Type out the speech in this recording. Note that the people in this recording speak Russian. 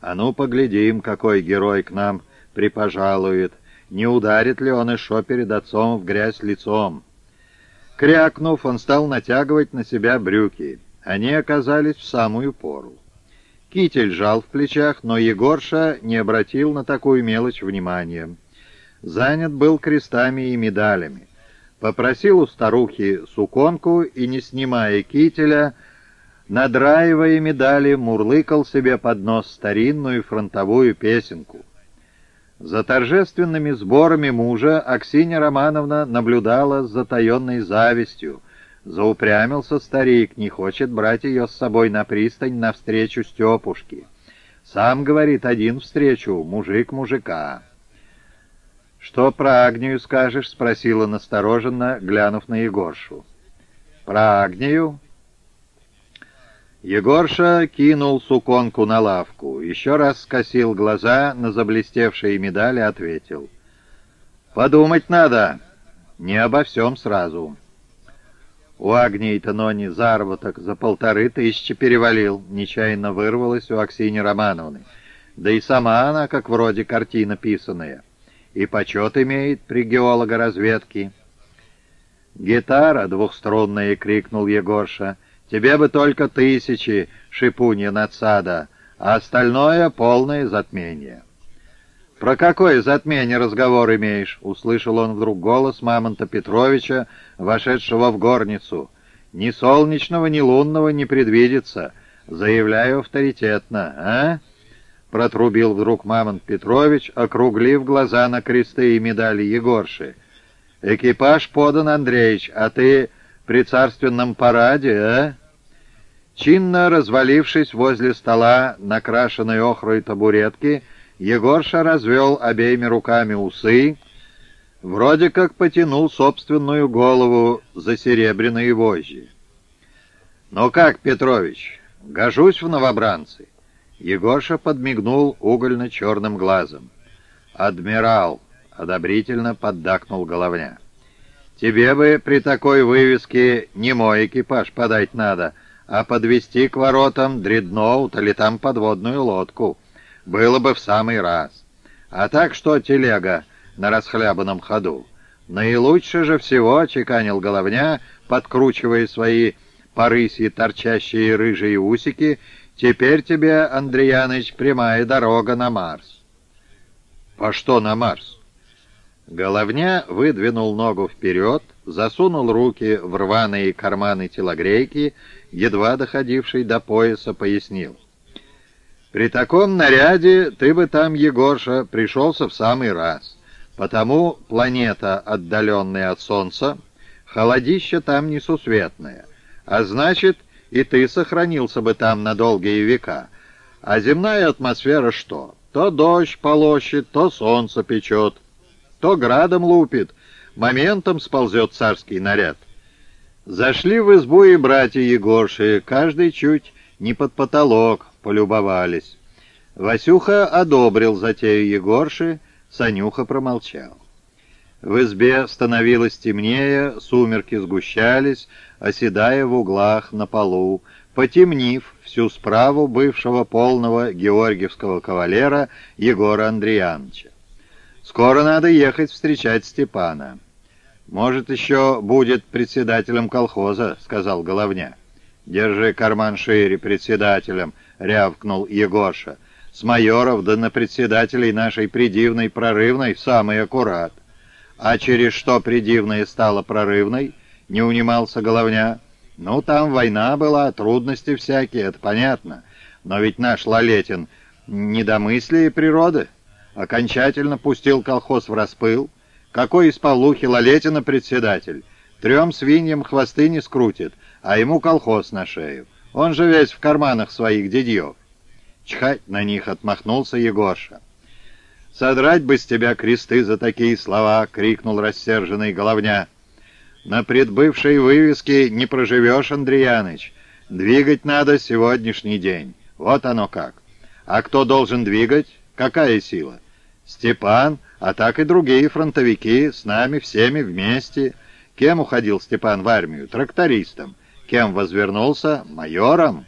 А ну, поглядим, какой герой к нам припожалует. Не ударит ли он еще перед отцом в грязь лицом? Крякнув, он стал натягивать на себя брюки. Они оказались в самую пору. Китель жал в плечах, но Егорша не обратил на такую мелочь внимания. Занят был крестами и медалями. Попросил у старухи суконку и, не снимая кителя, надраивая медали, мурлыкал себе под нос старинную фронтовую песенку. За торжественными сборами мужа Аксинья Романовна наблюдала с затаенной завистью. Заупрямился старик, не хочет брать ее с собой на пристань навстречу Степушке. Сам, говорит, один встречу, мужик мужика. «Что про Агнию скажешь?» — спросила настороженно, глянув на Егоршу. «Про Агнию?» Егорша кинул суконку на лавку, еще раз скосил глаза на заблестевшие медали, ответил. «Подумать надо, не обо всем сразу». У Агнии Танони заработок за полторы тысячи перевалил, нечаянно вырвалось у Аксини Романовны. Да и сама она, как вроде картина писаная, и почет имеет при геолога-разведке. «Гитара двухструнная!» — крикнул Егорша — Тебе бы только тысячи, шипунья надсада, а остальное — полное затмение». «Про какое затмение разговор имеешь?» — услышал он вдруг голос Мамонта Петровича, вошедшего в горницу. «Ни солнечного, ни лунного не предвидится. Заявляю авторитетно, а?» Протрубил вдруг Мамонт Петрович, округлив глаза на кресты и медали Егорши. «Экипаж подан, Андреич, а ты при царственном параде, а?» Чинно развалившись возле стола, накрашенной охрой табуретки, Егорша развел обеими руками усы, вроде как потянул собственную голову за серебряные вожжи. «Ну как, Петрович, гожусь в новобранцы?» Егорша подмигнул угольно-черным глазом. «Адмирал!» — одобрительно поддакнул головня. «Тебе бы при такой вывеске не мой экипаж подать надо», а подвести к воротам дредноут или там подводную лодку. Было бы в самый раз. А так что телега на расхлябанном ходу? Наилучше же всего, — чеканил головня, подкручивая свои порыси торчащие рыжие усики, — теперь тебе, Андреяныч, прямая дорога на Марс. По что на Марс? Головня выдвинул ногу вперед, засунул руки в рваные карманы телогрейки едва доходивший до пояса, пояснил. «При таком наряде ты бы там, Егорша, пришелся в самый раз, потому планета, отдаленная от Солнца, холодище там несусветное, а значит, и ты сохранился бы там на долгие века. А земная атмосфера что? То дождь полощет, то солнце печет, то градом лупит, моментом сползет царский наряд. Зашли в избу и братья Егорши, каждый чуть не под потолок, полюбовались. Васюха одобрил затею Егорши, Санюха промолчал. В избе становилось темнее, сумерки сгущались, оседая в углах на полу, потемнив всю справу бывшего полного георгиевского кавалера Егора Андреяновича. Скоро надо ехать встречать Степана. «Может, еще будет председателем колхоза», — сказал Головня. «Держи карман шире председателем», — рявкнул Егорша. «С майоров да на председателей нашей придивной прорывной самый аккурат». «А через что придивная стала прорывной?» — не унимался Головня. «Ну, там война была, трудности всякие, это понятно. Но ведь наш Лалетин недомыслие природы окончательно пустил колхоз в распыл». Какой из полухи Лалетина председатель? Трем свиньям хвосты не скрутит, а ему колхоз на шею. Он же весь в карманах своих дедьев. Чхать на них отмахнулся Егорша. «Содрать бы с тебя кресты за такие слова!» — крикнул рассерженный головня. «На предбывшей вывеске не проживешь, Андреяныч. Двигать надо сегодняшний день. Вот оно как. А кто должен двигать? Какая сила? Степан, а так и другие фронтовики, с нами всеми вместе. Кем уходил Степан в армию? Трактористом. Кем возвернулся? Майором.